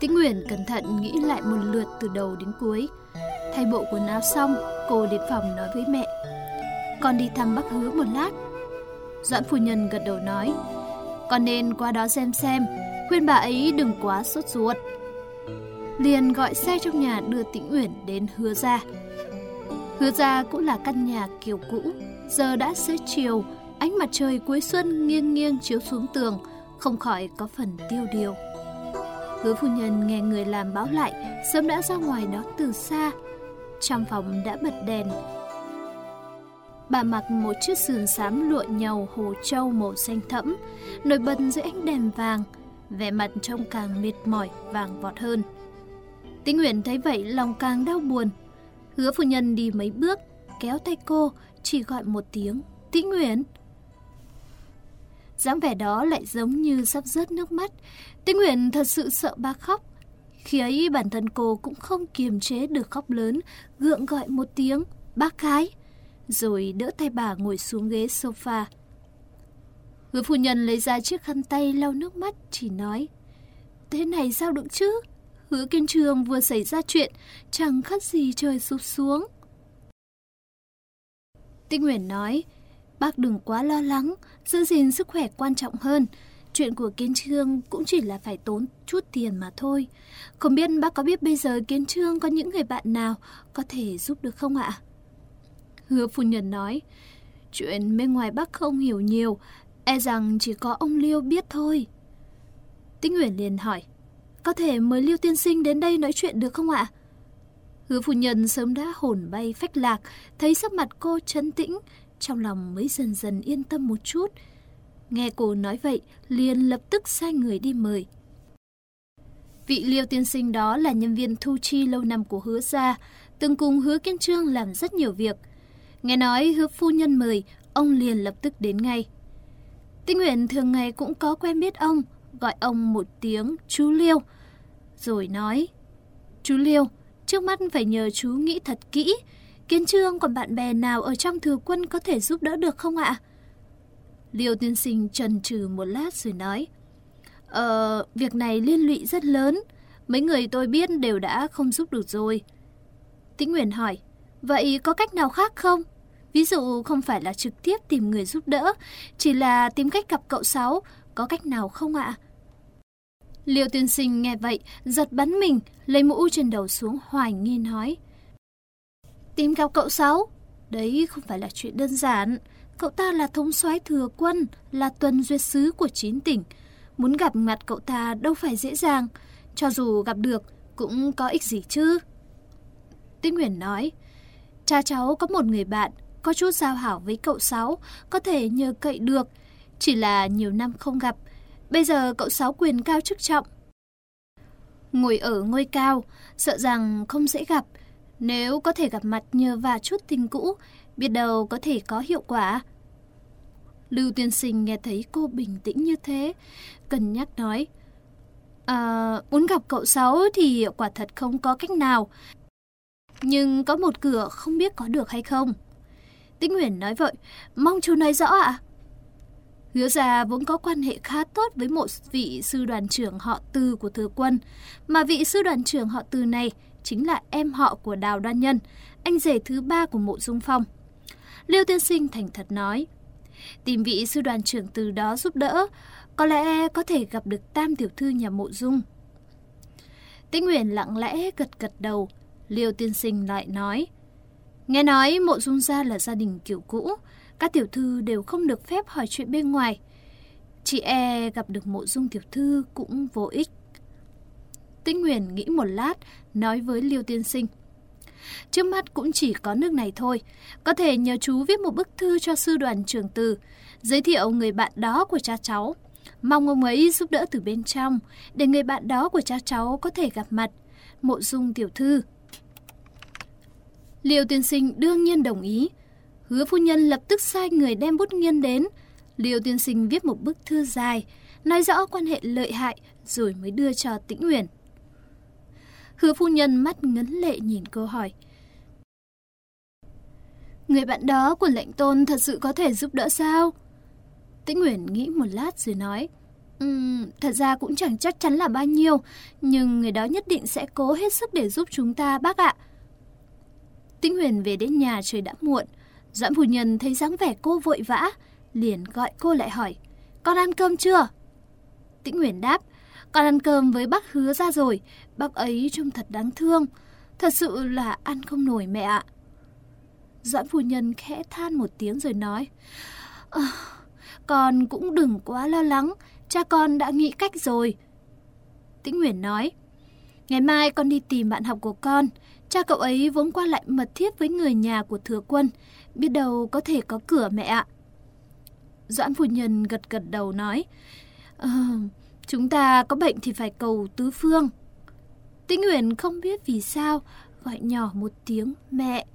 Tĩnh Nguyễn cẩn thận nghĩ lại một lượt từ đầu đến cuối. Thay bộ quần áo xong, cô đến phòng nói với mẹ. Con đi thăm bác hứa một lát. Doãn phu nhân gật đầu nói. Con nên qua đó xem xem, khuyên bà ấy đừng quá sốt ruột. Liền gọi xe trong nhà đưa Tĩnh Uyển đến hứa ra. Hứa ra cũng là căn nhà kiểu cũ, giờ đã xế chiều, ánh mặt trời cuối xuân nghiêng nghiêng chiếu xuống tường, không khỏi có phần tiêu điều. Hứa phu nhân nghe người làm báo lại, sớm đã ra ngoài đó từ xa. Trong phòng đã bật đèn. Bà mặc một chiếc sườn xám lụa nhầu hồ châu màu xanh thẫm, nổi bật dưới ánh đèn vàng, vẻ mặt trông càng mệt mỏi, vàng vọt hơn. Tĩnh Nguyễn thấy vậy lòng càng đau buồn. Hứa phu nhân đi mấy bước, kéo tay cô, chỉ gọi một tiếng, Tĩnh Nguyễn dáng vẻ đó lại giống như sắp rớt nước mắt. Tinh Nguyện thật sự sợ ba khóc. Khi ấy bản thân cô cũng không kiềm chế được khóc lớn, gượng gọi một tiếng, bác cái, rồi đỡ tay bà ngồi xuống ghế sofa. Người phu nhân lấy ra chiếc khăn tay lau nước mắt, chỉ nói, thế này sao được chứ? Hứa kiên trường vừa xảy ra chuyện, chẳng khác gì trời sụp xuống. Tinh Nguyễn nói, Bác đừng quá lo lắng, giữ gìn sức khỏe quan trọng hơn. Chuyện của Kiến Trương cũng chỉ là phải tốn chút tiền mà thôi. Không biết bác có biết bây giờ Kiến Trương có những người bạn nào có thể giúp được không ạ? Hứa phu nhân nói, chuyện bên ngoài bác không hiểu nhiều, e rằng chỉ có ông Liêu biết thôi. Tĩnh Nguyễn liền hỏi, có thể mời Liêu tiên sinh đến đây nói chuyện được không ạ? Hứa phu nhân sớm đã hồn bay phách lạc, thấy sắc mặt cô trấn tĩnh, trong lòng mới dần dần yên tâm một chút. Nghe cô nói vậy, liền lập tức sai người đi mời. Vị liêu tiên sinh đó là nhân viên thu chi lâu năm của hứa gia, từng cùng hứa kiên trương làm rất nhiều việc. Nghe nói hứa phu nhân mời, ông liền lập tức đến ngay. Tinh Nguyện thường ngày cũng có quen biết ông, gọi ông một tiếng chú Liêu, rồi nói, chú Liêu, trước mắt phải nhờ chú nghĩ thật kỹ, Kiến Trương còn bạn bè nào ở trong thừa quân có thể giúp đỡ được không ạ? Liêu tiên sinh trần trừ một lát rồi nói. Ờ, việc này liên lụy rất lớn. Mấy người tôi biết đều đã không giúp được rồi. Tĩnh Nguyễn hỏi, vậy có cách nào khác không? Ví dụ không phải là trực tiếp tìm người giúp đỡ, chỉ là tìm cách gặp cậu Sáu, có cách nào không ạ? Liêu tiên sinh nghe vậy, giật bắn mình, lấy mũ trên đầu xuống hoài nghi nói. Tìm gặp cậu Sáu? Đấy không phải là chuyện đơn giản. Cậu ta là thống soái thừa quân, là tuần duyệt sứ của chín tỉnh. Muốn gặp mặt cậu ta đâu phải dễ dàng. Cho dù gặp được, cũng có ích gì chứ. Tinh Nguyễn nói, cha cháu có một người bạn, có chút giao hảo với cậu Sáu, có thể nhờ cậy được. Chỉ là nhiều năm không gặp, bây giờ cậu Sáu quyền cao chức trọng. Ngồi ở ngôi cao, sợ rằng không dễ gặp, nếu có thể gặp mặt nhờ và chút tình cũ, biết đâu có thể có hiệu quả. Lưu tiên sinh nghe thấy cô bình tĩnh như thế, cân nhắc nói. À, muốn gặp cậu Sáu thì quả thật không có cách nào. Nhưng có một cửa không biết có được hay không. Tĩnh Nguyễn nói vậy, mong chú nói rõ ạ. Hứa già vốn có quan hệ khá tốt với một vị sư đoàn trưởng họ Từ của Thừa Quân, mà vị sư đoàn trưởng họ Từ này chính là em họ của Đào Đoan Nhân, anh rể thứ ba của Mộ Dung Phong. Liêu Tiên Sinh thành thật nói, tìm vị sư đoàn trưởng từ đó giúp đỡ, có lẽ có thể gặp được tam tiểu thư nhà Mộ Dung. Tĩnh Nguyễn lặng lẽ gật gật đầu, Liêu Tiên Sinh lại nói, nghe nói Mộ Dung gia là gia đình kiểu cũ, các tiểu thư đều không được phép hỏi chuyện bên ngoài. Chị e gặp được Mộ Dung tiểu thư cũng vô ích. Tĩnh Nguyễn nghĩ một lát, nói với Liêu Tiên Sinh. Trước mắt cũng chỉ có nước này thôi. Có thể nhờ chú viết một bức thư cho sư đoàn trường từ, giới thiệu người bạn đó của cha cháu. Mong ông ấy giúp đỡ từ bên trong, để người bạn đó của cha cháu có thể gặp mặt. Mộ dung tiểu thư. Liêu tiên sinh đương nhiên đồng ý. Hứa phu nhân lập tức sai người đem bút nghiên đến. Liêu tiên sinh viết một bức thư dài, nói rõ quan hệ lợi hại rồi mới đưa cho tĩnh Nguyễn. Hứa phu nhân mắt ngấn lệ nhìn cô hỏi. Người bạn đó của lệnh tôn thật sự có thể giúp đỡ sao? Tĩnh Nguyễn nghĩ một lát rồi nói. Um, thật ra cũng chẳng chắc chắn là bao nhiêu, nhưng người đó nhất định sẽ cố hết sức để giúp chúng ta bác ạ. Tĩnh Huyền về đến nhà trời đã muộn. Doãn phu nhân thấy dáng vẻ cô vội vã, liền gọi cô lại hỏi, con ăn cơm chưa? Tĩnh nguyễn đáp, con ăn cơm với bác hứa ra rồi, bác ấy trông thật đáng thương. Thật sự là ăn không nổi mẹ ạ. Doãn phu nhân khẽ than một tiếng rồi nói, à, con cũng đừng quá lo lắng, cha con đã nghĩ cách rồi. Tĩnh Nguyễn nói, ngày mai con đi tìm bạn học của con, cha cậu ấy vốn qua lại mật thiết với người nhà của thừa quân, biết đâu có thể có cửa mẹ ạ. Doãn phu nhân gật gật đầu nói, à, chúng ta có bệnh thì phải cầu tứ phương. Tĩnh Nguyễn không biết vì sao gọi nhỏ một tiếng mẹ.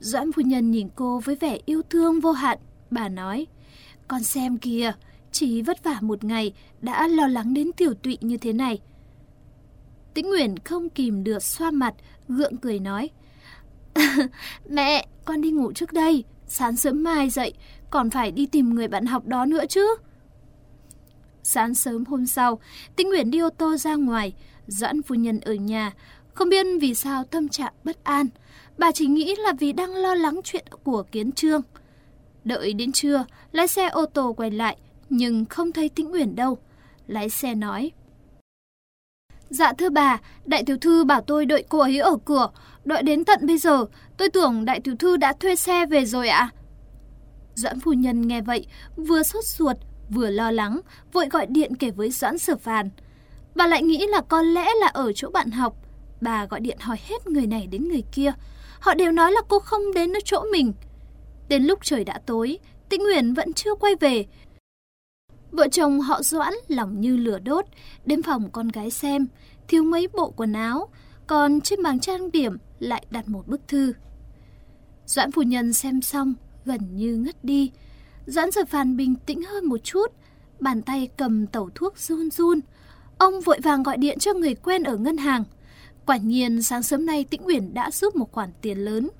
Doãn phu nhân nhìn cô với vẻ yêu thương vô hạn, bà nói, con xem kìa, chỉ vất vả một ngày đã lo lắng đến tiểu tụy như thế này. Tĩnh Nguyễn không kìm được xoa mặt, gượng cười nói. Mẹ, con đi ngủ trước đây, sáng sớm mai dậy, còn phải đi tìm người bạn học đó nữa chứ. Sáng sớm hôm sau, Tĩnh Nguyễn đi ô tô ra ngoài, Doãn phu nhân ở nhà, không biết vì sao tâm trạng bất an. Bà chỉ nghĩ là vì đang lo lắng chuyện của Kiến Trương. Đợi đến trưa, lái xe ô tô quay lại, nhưng không thấy Tĩnh Uyển đâu. Lái xe nói. Dạ thưa bà, đại tiểu thư bảo tôi đợi cô ấy ở cửa, đợi đến tận bây giờ, tôi tưởng đại tiểu thư đã thuê xe về rồi ạ. Doãn phu nhân nghe vậy, vừa sốt ruột, vừa lo lắng, vội gọi điện kể với Doãn Sở Phàn. Bà lại nghĩ là có lẽ là ở chỗ bạn học. Bà gọi điện hỏi hết người này đến người kia. Họ đều nói là cô không đến nơi chỗ mình. Đến lúc trời đã tối, Tĩnh Nguyễn vẫn chưa quay về. Vợ chồng họ Doãn lòng như lửa đốt, đến phòng con gái xem, thiếu mấy bộ quần áo, còn trên bàn trang điểm lại đặt một bức thư. Doãn phu nhân xem xong, gần như ngất đi. Doãn giờ phàn bình tĩnh hơn một chút, bàn tay cầm tẩu thuốc run run. Ông vội vàng gọi điện cho người quen ở ngân hàng. Quả nhiên sáng sớm nay Tĩnh Uyển đã giúp một khoản tiền lớn.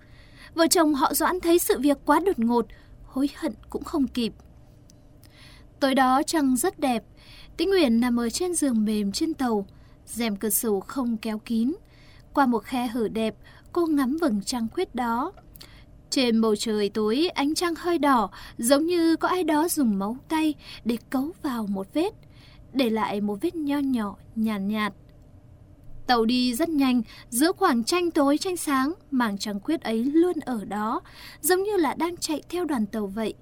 Vợ chồng họ Doãn thấy sự việc quá đột ngột, hối hận cũng không kịp. Tối đó trăng rất đẹp, Tĩnh Uyển nằm ở trên giường mềm trên tàu, rèm cửa sổ không kéo kín. Qua một khe hở đẹp, cô ngắm vầng trăng khuyết đó. Trên bầu trời tối ánh trăng hơi đỏ, giống như có ai đó dùng máu tay để cấu vào một vết, để lại một vết nho nhỏ, nhàn nhạt, nhạt. Tàu đi rất nhanh, giữa khoảng tranh tối tranh sáng, mảng trăng khuyết ấy luôn ở đó, giống như là đang chạy theo đoàn tàu vậy.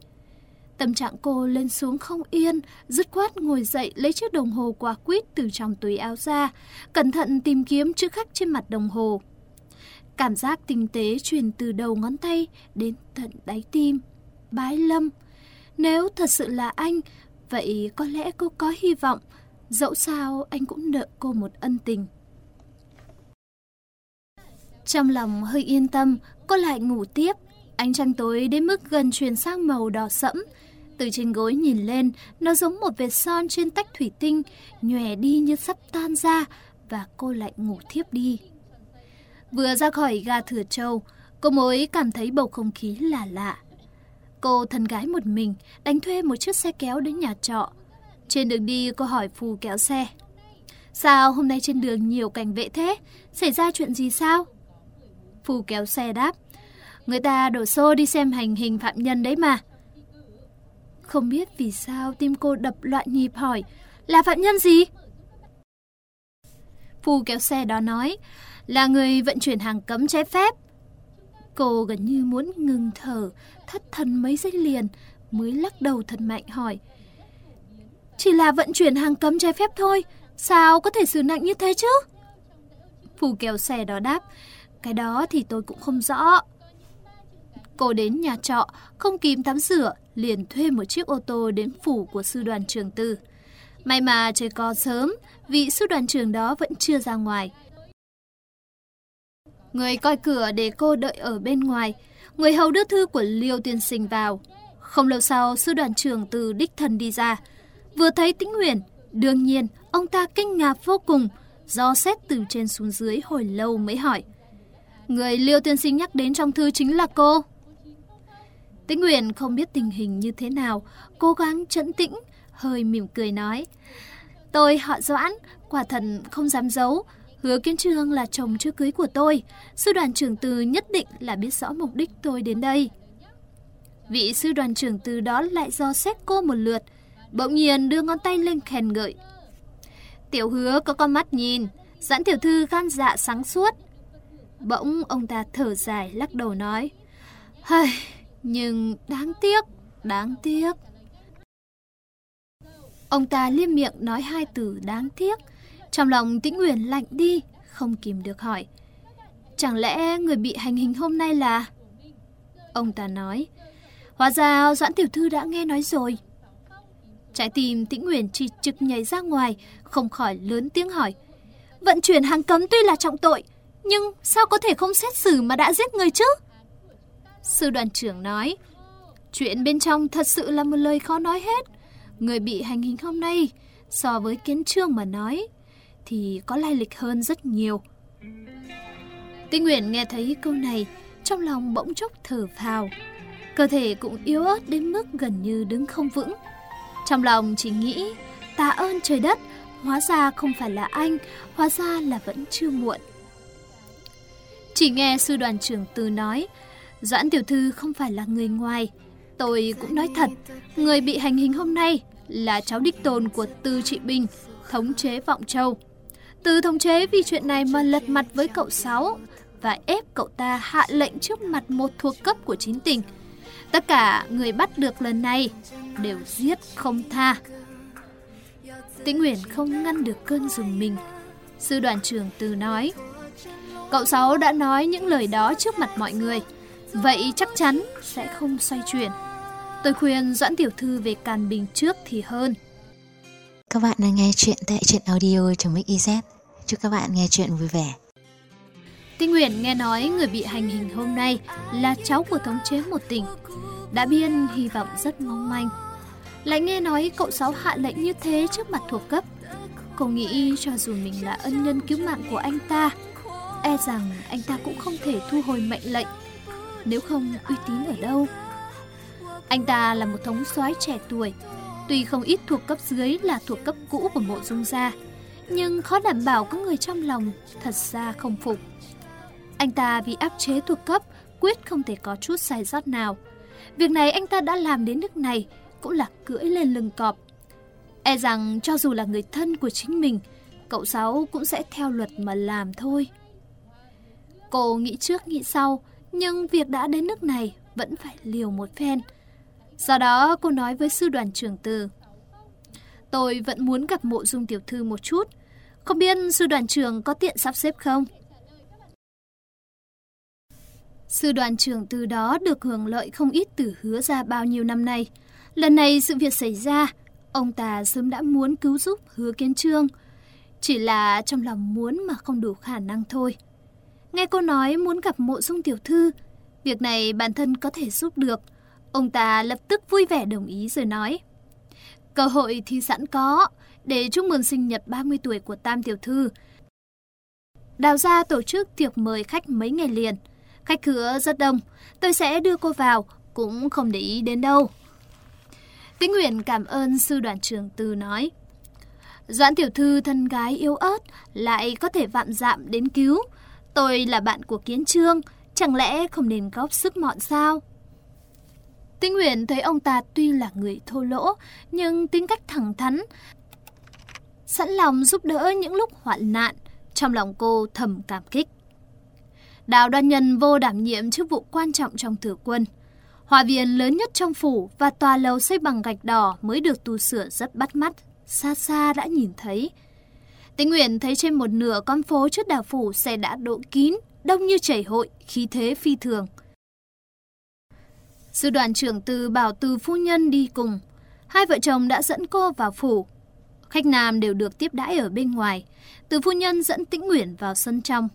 Tâm trạng cô lên xuống không yên, dứt khoát ngồi dậy lấy chiếc đồng hồ quả quýt từ trong túi áo ra, cẩn thận tìm kiếm chữ khắc trên mặt đồng hồ. Cảm giác tinh tế truyền từ đầu ngón tay đến tận đáy tim. Bái Lâm, nếu thật sự là anh, vậy có lẽ cô có hy vọng, dẫu sao anh cũng nợ cô một ân tình. Trong lòng hơi yên tâm, cô lại ngủ tiếp. Ánh trăng tối đến mức gần chuyển sang màu đỏ sẫm. Từ trên gối nhìn lên, nó giống một vệt son trên tách thủy tinh, nhòe đi như sắp tan ra, và cô lại ngủ thiếp đi. Vừa ra khỏi ga Thừa Châu, cô mới cảm thấy bầu không khí là lạ. Cô thân gái một mình, đánh thuê một chiếc xe kéo đến nhà trọ. Trên đường đi cô hỏi phù kéo xe. Sao hôm nay trên đường nhiều cảnh vệ thế? Xảy ra chuyện gì sao? phù kéo xe đáp. Người ta đổ xô đi xem hành hình phạm nhân đấy mà. Không biết vì sao tim cô đập loạn nhịp hỏi. Là phạm nhân gì? Phu kéo xe đó nói. Là người vận chuyển hàng cấm trái phép. Cô gần như muốn ngừng thở, thất thần mấy giây liền, mới lắc đầu thật mạnh hỏi. Chỉ là vận chuyển hàng cấm trái phép thôi, sao có thể xử nặng như thế chứ? Phù kéo xe đó đáp, cái đó thì tôi cũng không rõ. Cô đến nhà trọ, không kịp tắm rửa, liền thuê một chiếc ô tô đến phủ của sư đoàn trường tư. May mà trời có sớm, vị sư đoàn trường đó vẫn chưa ra ngoài. Người coi cửa để cô đợi ở bên ngoài, người hầu đưa thư của Liêu tiên sinh vào. Không lâu sau, sư đoàn trưởng từ đích thần đi ra. Vừa thấy tĩnh huyền, đương nhiên, ông ta kinh ngạc vô cùng, do xét từ trên xuống dưới hồi lâu mới hỏi. Người Liêu tiên sinh nhắc đến trong thư chính là cô. Tĩnh Nguyện không biết tình hình như thế nào, cố gắng trấn tĩnh, hơi mỉm cười nói. Tôi họ Doãn, quả thần không dám giấu. Hứa Kiến Trương là chồng chưa cưới của tôi. Sư đoàn trưởng từ nhất định là biết rõ mục đích tôi đến đây. Vị sư đoàn trưởng từ đó lại do xét cô một lượt, bỗng nhiên đưa ngón tay lên khen ngợi. Tiểu hứa có con mắt nhìn, dẫn tiểu thư gan dạ sáng suốt. Bỗng ông ta thở dài lắc đầu nói. Hây, nhưng đáng tiếc, đáng tiếc. Ông ta liêm miệng nói hai từ đáng tiếc. Trong lòng tĩnh nguyện lạnh đi, không kìm được hỏi. Chẳng lẽ người bị hành hình hôm nay là... Ông ta nói. Hóa ra Doãn Tiểu Thư đã nghe nói rồi. Trái tim tĩnh nguyện chỉ trực nhảy ra ngoài, không khỏi lớn tiếng hỏi. Vận chuyển hàng cấm tuy là trọng tội, nhưng sao có thể không xét xử mà đã giết người chứ? Sư đoàn trưởng nói, chuyện bên trong thật sự là một lời khó nói hết. Người bị hành hình hôm nay, so với kiến trương mà nói, thì có lai lịch hơn rất nhiều. Tinh Nguyễn nghe thấy câu này, trong lòng bỗng chốc thở phào. Cơ thể cũng yếu ớt đến mức gần như đứng không vững. Trong lòng chỉ nghĩ, tạ ơn trời đất, hóa ra không phải là anh, hóa ra là vẫn chưa muộn. Chỉ nghe sư đoàn trưởng Từ nói, Doãn Tiểu Thư không phải là người ngoài. Tôi cũng nói thật, người bị hành hình hôm nay là cháu đích tôn của Tư Trị Bình, thống chế Vọng Châu. Từ thống chế vì chuyện này mà lật mặt với cậu Sáu và ép cậu ta hạ lệnh trước mặt một thuộc cấp của chính tình. Tất cả người bắt được lần này đều giết không tha. Tĩnh Nguyễn không ngăn được cơn dùng mình. Sư đoàn trưởng từ nói, cậu Sáu đã nói những lời đó trước mặt mọi người, vậy chắc chắn sẽ không xoay chuyển. Tôi khuyên Doãn Tiểu Thư về Càn Bình trước thì hơn. Các bạn đang nghe chuyện tại truyện audio trong Mix Chúc các bạn nghe chuyện vui vẻ. Tinh Nguyễn nghe nói người bị hành hình hôm nay là cháu của thống chế một tỉnh. Đã biên hy vọng rất mong manh. Lại nghe nói cậu Sáu hạ lệnh như thế trước mặt thuộc cấp. Cô nghĩ cho dù mình là ân nhân cứu mạng của anh ta, e rằng anh ta cũng không thể thu hồi mệnh lệnh. Nếu không uy tín ở đâu? Anh ta là một thống soái trẻ tuổi, tuy không ít thuộc cấp dưới là thuộc cấp cũ của mộ dung gia, nhưng khó đảm bảo có người trong lòng thật ra không phục. Anh ta vì áp chế thuộc cấp, quyết không thể có chút sai sót nào. Việc này anh ta đã làm đến nước này, cũng là cưỡi lên lưng cọp. E rằng cho dù là người thân của chính mình, cậu Sáu cũng sẽ theo luật mà làm thôi. Cô nghĩ trước nghĩ sau, nhưng việc đã đến nước này vẫn phải liều một phen. Do đó cô nói với sư đoàn trưởng từ. Tôi vẫn muốn gặp mộ dung tiểu thư một chút. Không biết sư đoàn trưởng có tiện sắp xếp không? Sư đoàn trưởng từ đó được hưởng lợi không ít từ hứa ra bao nhiêu năm nay. Lần này sự việc xảy ra, ông ta sớm đã muốn cứu giúp hứa kiến trương. Chỉ là trong lòng muốn mà không đủ khả năng thôi. Nghe cô nói muốn gặp mộ dung tiểu thư, việc này bản thân có thể giúp được. Ông ta lập tức vui vẻ đồng ý rồi nói. Cơ hội thì sẵn có, để chúc mừng sinh nhật 30 tuổi của Tam Tiểu Thư. Đào gia tổ chức tiệc mời khách mấy ngày liền. Khách khứa rất đông, tôi sẽ đưa cô vào, cũng không để ý đến đâu. Tĩnh Nguyễn cảm ơn sư đoàn trưởng Từ nói. Doãn tiểu thư thân gái yếu ớt, lại có thể vạm dạm đến cứu. Tôi là bạn của Kiến Trương, chẳng lẽ không nên góp sức mọn sao? Tinh huyền thấy ông ta tuy là người thô lỗ, nhưng tính cách thẳng thắn, sẵn lòng giúp đỡ những lúc hoạn nạn, trong lòng cô thầm cảm kích. Đào đoan nhân vô đảm nhiệm chức vụ quan trọng trong thừa quân. Hòa viện lớn nhất trong phủ và tòa lầu xây bằng gạch đỏ mới được tu sửa rất bắt mắt, xa xa đã nhìn thấy. Tĩnh Nguyện thấy trên một nửa con phố trước đà phủ xe đã đỗ kín, đông như chảy hội, khí thế phi thường. Sư đoàn trưởng từ bảo từ phu nhân đi cùng. Hai vợ chồng đã dẫn cô vào phủ. Khách nam đều được tiếp đãi ở bên ngoài. Từ phu nhân dẫn tĩnh Nguyễn vào sân trong.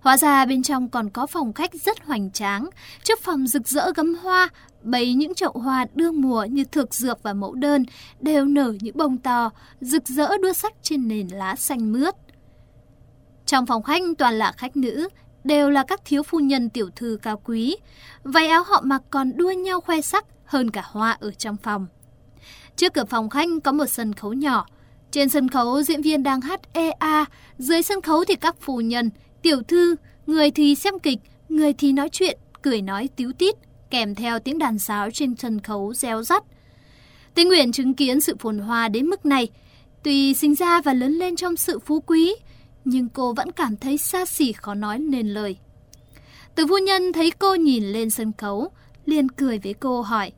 Hóa ra bên trong còn có phòng khách rất hoành tráng. Trước phòng rực rỡ gấm hoa, Bấy những chậu hoa đương mùa như thực dược và mẫu đơn, đều nở những bông to, rực rỡ đua sắc trên nền lá xanh mướt. Trong phòng khách toàn là khách nữ, đều là các thiếu phu nhân tiểu thư cao quý. Váy áo họ mặc còn đua nhau khoe sắc hơn cả hoa ở trong phòng. Trước cửa phòng khách có một sân khấu nhỏ. Trên sân khấu diễn viên đang hát EA, dưới sân khấu thì các phu nhân, tiểu thư, người thì xem kịch, người thì nói chuyện, cười nói tíu tít, kèm theo tiếng đàn sáo trên sân khấu reo rắt. Tây Nguyện chứng kiến sự phồn hoa đến mức này. Tuy sinh ra và lớn lên trong sự phú quý, nhưng cô vẫn cảm thấy xa xỉ khó nói nên lời. Từ phu nhân thấy cô nhìn lên sân khấu, liền cười với cô hỏi.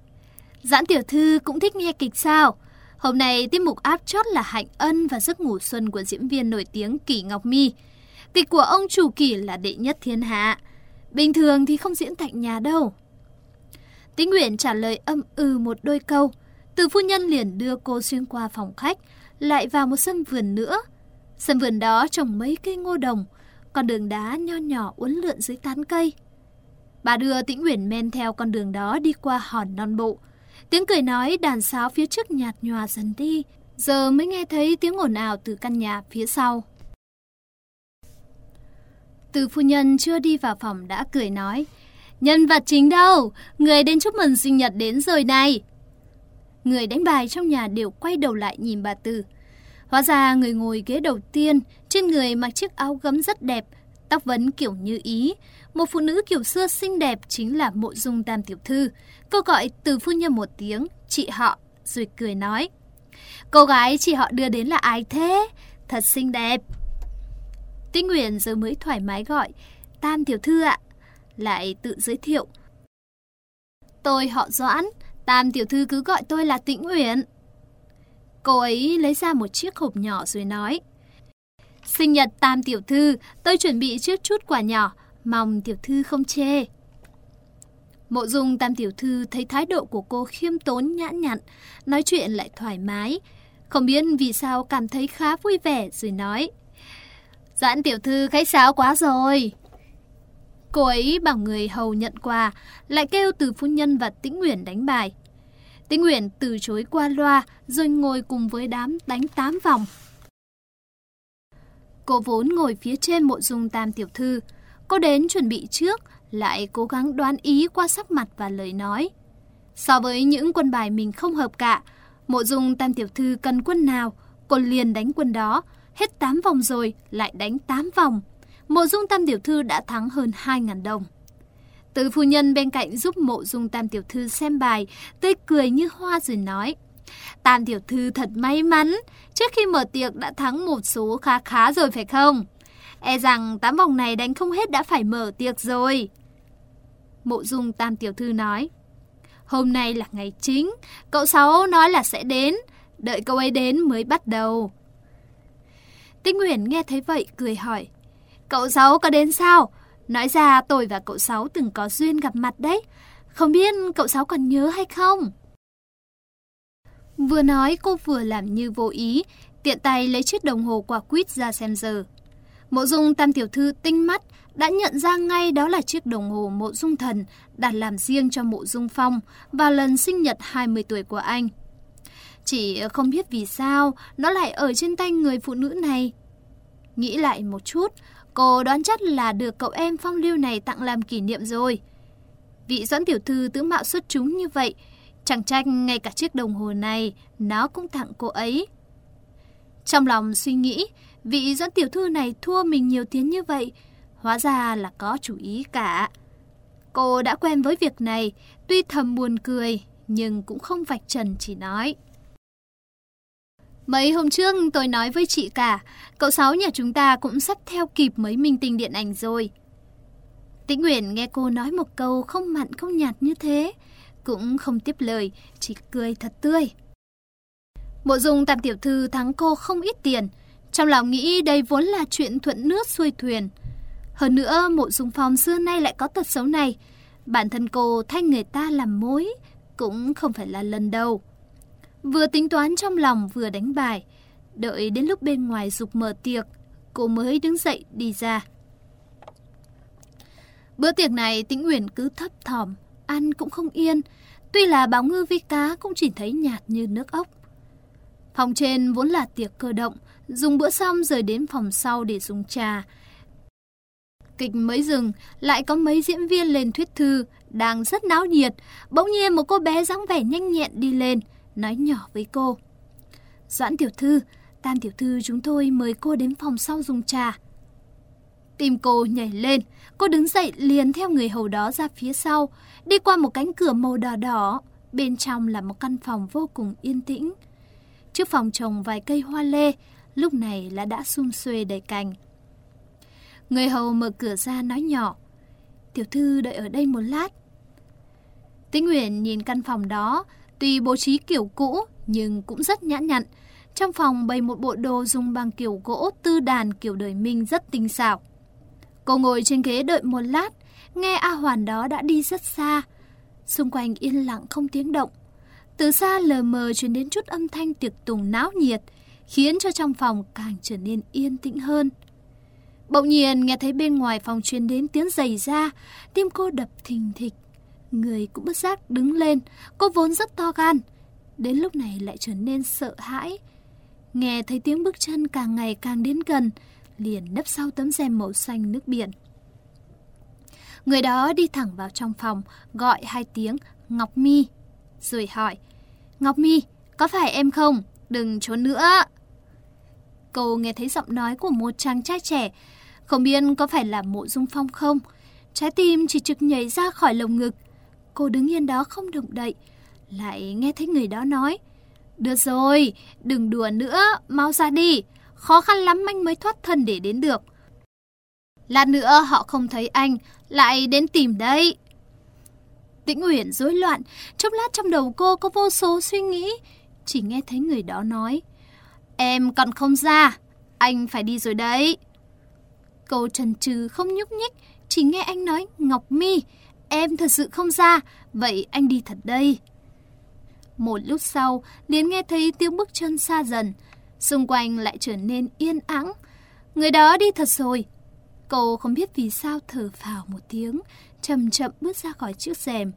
Giãn tiểu thư cũng thích nghe kịch sao? Hôm nay tiết mục áp chót là Hạnh Ân và Giấc ngủ xuân của diễn viên nổi tiếng Kỷ Ngọc My. Kịch của ông chủ Kỷ là đệ nhất thiên hạ. Bình thường thì không diễn tại nhà đâu. Tĩnh Nguyện trả lời âm ừ một đôi câu. Từ phu nhân liền đưa cô xuyên qua phòng khách, lại vào một sân vườn nữa. Sân vườn đó trồng mấy cây ngô đồng, con đường đá nho nhỏ uốn lượn dưới tán cây. Bà đưa Tĩnh Uyển men theo con đường đó đi qua hòn non bộ. Tiếng cười nói đàn sáo phía trước nhạt nhòa dần đi, giờ mới nghe thấy tiếng ồn ào từ căn nhà phía sau. Từ phu nhân chưa đi vào phòng đã cười nói, Nhân vật chính đâu? Người đến chúc mừng sinh nhật đến rồi này. Người đánh bài trong nhà đều quay đầu lại nhìn bà tư Hóa ra người ngồi ghế đầu tiên, trên người mặc chiếc áo gấm rất đẹp, tóc vấn kiểu như ý. Một phụ nữ kiểu xưa xinh đẹp chính là mộ dung tam tiểu thư. Cô gọi từ phu nhân một tiếng, chị họ, rồi cười nói. Cô gái chị họ đưa đến là ai thế? Thật xinh đẹp. Tinh Nguyễn giờ mới thoải mái gọi, tam tiểu thư ạ. Lại tự giới thiệu. Tôi họ Doãn, tam tiểu thư cứ gọi tôi là Tĩnh Uyển. Cô ấy lấy ra một chiếc hộp nhỏ rồi nói. Sinh nhật tam tiểu thư, tôi chuẩn bị trước chút quà nhỏ, mong tiểu thư không chê. Mộ dung tam tiểu thư thấy thái độ của cô khiêm tốn nhãn nhặn, nói chuyện lại thoải mái. Không biết vì sao cảm thấy khá vui vẻ rồi nói. Doãn tiểu thư khách sáo quá rồi. Cô ấy bảo người hầu nhận quà, lại kêu từ phu nhân và tĩnh nguyện đánh bài. Tĩnh Nguyện từ chối qua loa rồi ngồi cùng với đám đánh tám vòng. Cô vốn ngồi phía trên mộ dung tam tiểu thư. Cô đến chuẩn bị trước, lại cố gắng đoán ý qua sắc mặt và lời nói. So với những quân bài mình không hợp cả, mộ dung tam tiểu thư cần quân nào, cô liền đánh quân đó. Hết 8 vòng rồi, lại đánh 8 vòng. Mộ dung tam tiểu thư đã thắng hơn 2.000 đồng. Từ phu nhân bên cạnh giúp mộ dung tam tiểu thư xem bài, tươi cười như hoa rồi nói. Tam tiểu thư thật may mắn, trước khi mở tiệc đã thắng một số khá khá rồi phải không? E rằng tám vòng này đánh không hết đã phải mở tiệc rồi. Mộ dung tam tiểu thư nói. Hôm nay là ngày chính, cậu Sáu nói là sẽ đến, đợi cậu ấy đến mới bắt đầu. Tinh Nguyễn nghe thấy vậy cười hỏi. Cậu Sáu có đến sao? Nói ra tôi và cậu Sáu từng có duyên gặp mặt đấy. Không biết cậu Sáu còn nhớ hay không? Vừa nói cô vừa làm như vô ý, tiện tay lấy chiếc đồng hồ quả quýt ra xem giờ. Mộ dung tam tiểu thư tinh mắt, đã nhận ra ngay đó là chiếc đồng hồ mộ dung thần đặt làm riêng cho mộ dung phong vào lần sinh nhật 20 tuổi của anh. Chỉ không biết vì sao nó lại ở trên tay người phụ nữ này. Nghĩ lại một chút, Cô đoán chắc là được cậu em phong lưu này tặng làm kỷ niệm rồi. Vị doãn tiểu thư tướng mạo xuất chúng như vậy, chẳng trách ngay cả chiếc đồng hồ này nó cũng tặng cô ấy. Trong lòng suy nghĩ, vị doãn tiểu thư này thua mình nhiều tiếng như vậy, hóa ra là có chủ ý cả. Cô đã quen với việc này, tuy thầm buồn cười, nhưng cũng không vạch trần chỉ nói. Mấy hôm trước tôi nói với chị cả, cậu Sáu nhà chúng ta cũng sắp theo kịp mấy minh tinh điện ảnh rồi. Tĩnh Nguyễn nghe cô nói một câu không mặn không nhạt như thế, cũng không tiếp lời, chỉ cười thật tươi. Mộ dung tam tiểu thư thắng cô không ít tiền, trong lòng nghĩ đây vốn là chuyện thuận nước xuôi thuyền. Hơn nữa, mộ dung phong xưa nay lại có tật xấu này, bản thân cô thay người ta làm mối, cũng không phải là lần đầu. Vừa tính toán trong lòng vừa đánh bài. Đợi đến lúc bên ngoài dục mở tiệc, cô mới đứng dậy đi ra. Bữa tiệc này Tĩnh Uyển cứ thấp thỏm, ăn cũng không yên. Tuy là báo ngư vi cá cũng chỉ thấy nhạt như nước ốc. Phòng trên vốn là tiệc cơ động, dùng bữa xong rồi đến phòng sau để dùng trà. Kịch mới dừng, lại có mấy diễn viên lên thuyết thư, đang rất náo nhiệt. Bỗng nhiên một cô bé dáng vẻ nhanh nhẹn đi lên, nói nhỏ với cô. Doãn tiểu thư, Tam tiểu thư chúng tôi mời cô đến phòng sau dùng trà. Tim cô nhảy lên, cô đứng dậy liền theo người hầu đó ra phía sau, đi qua một cánh cửa màu đỏ đỏ. Bên trong là một căn phòng vô cùng yên tĩnh. Trước phòng trồng vài cây hoa lê, lúc này là đã sum xuê đầy cành. Người hầu mở cửa ra nói nhỏ, tiểu thư đợi ở đây một lát. Tĩnh Nguyễn nhìn căn phòng đó, tuy bố trí kiểu cũ nhưng cũng rất nhã nhặn. Trong phòng bày một bộ đồ dùng bằng kiểu gỗ tư đàn kiểu đời Minh rất tinh xảo. Cô ngồi trên ghế đợi một lát, nghe A Hoàn đó đã đi rất xa. Xung quanh yên lặng không tiếng động. Từ xa lờ mờ truyền đến chút âm thanh tiệc tùng náo nhiệt, khiến cho trong phòng càng trở nên yên tĩnh hơn. Bỗng nhiên nghe thấy bên ngoài phòng truyền đến tiếng giày ra, tim cô đập thình thịch. Người cũng bất giác đứng lên, cô vốn rất to gan. Đến lúc này lại trở nên sợ hãi. Nghe thấy tiếng bước chân càng ngày càng đến gần, liền nấp sau tấm rèm màu xanh nước biển. Người đó đi thẳng vào trong phòng, gọi hai tiếng Ngọc Mi, rồi hỏi, Ngọc Mi, có phải em không? Đừng trốn nữa. Cô nghe thấy giọng nói của một chàng trai trẻ, không biết có phải là mộ dung phong không? Trái tim chỉ trực nhảy ra khỏi lồng ngực. Cô đứng yên đó không động đậy, lại nghe thấy người đó nói, Được rồi, đừng đùa nữa, mau ra đi, khó khăn lắm anh mới thoát thân để đến được. Lát nữa họ không thấy anh, lại đến tìm đây Tĩnh Uyển rối loạn, chốc lát trong đầu cô có vô số suy nghĩ, chỉ nghe thấy người đó nói. Em còn không ra, anh phải đi rồi đấy. Cô trần trừ không nhúc nhích, chỉ nghe anh nói Ngọc Mi, em thật sự không ra, vậy anh đi thật đây. Một lúc sau, liền nghe thấy tiếng bước chân xa dần, xung quanh lại trở nên yên ắng. Người đó đi thật rồi. Cô không biết vì sao thở phào một tiếng, chậm chậm bước ra khỏi chiếc rèm.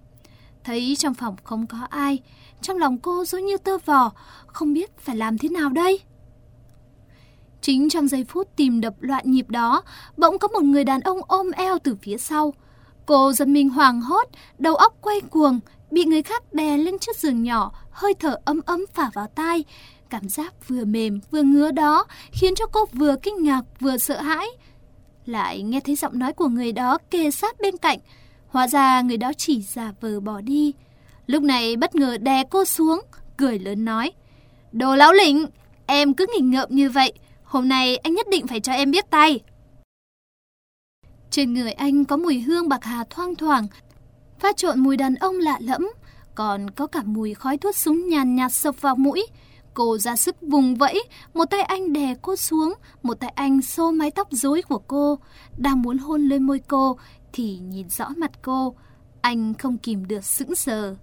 Thấy trong phòng không có ai, trong lòng cô giống như tơ vò, không biết phải làm thế nào đây. Chính trong giây phút tìm đập loạn nhịp đó, bỗng có một người đàn ông ôm eo từ phía sau. Cô giật mình hoàng hốt, đầu óc quay cuồng, bị người khác đè lên chiếc giường nhỏ, hơi thở ấm ấm phả vào tai, Cảm giác vừa mềm vừa ngứa đó khiến cho cô vừa kinh ngạc vừa sợ hãi. Lại nghe thấy giọng nói của người đó kề sát bên cạnh. Hóa ra người đó chỉ giả vờ bỏ đi. Lúc này bất ngờ đè cô xuống, cười lớn nói. Đồ lão lĩnh, em cứ nghịch ngợm như vậy. Hôm nay anh nhất định phải cho em biết tay. Trên người anh có mùi hương bạc hà thoang thoảng, pha trộn mùi đàn ông lạ lẫm, còn có cả mùi khói thuốc súng nhàn nhạt sộc vào mũi. Cô ra sức vùng vẫy, một tay anh đè cô xuống, một tay anh xô mái tóc rối của cô. Đang muốn hôn lên môi cô, thì nhìn rõ mặt cô. Anh không kìm được sững sờ.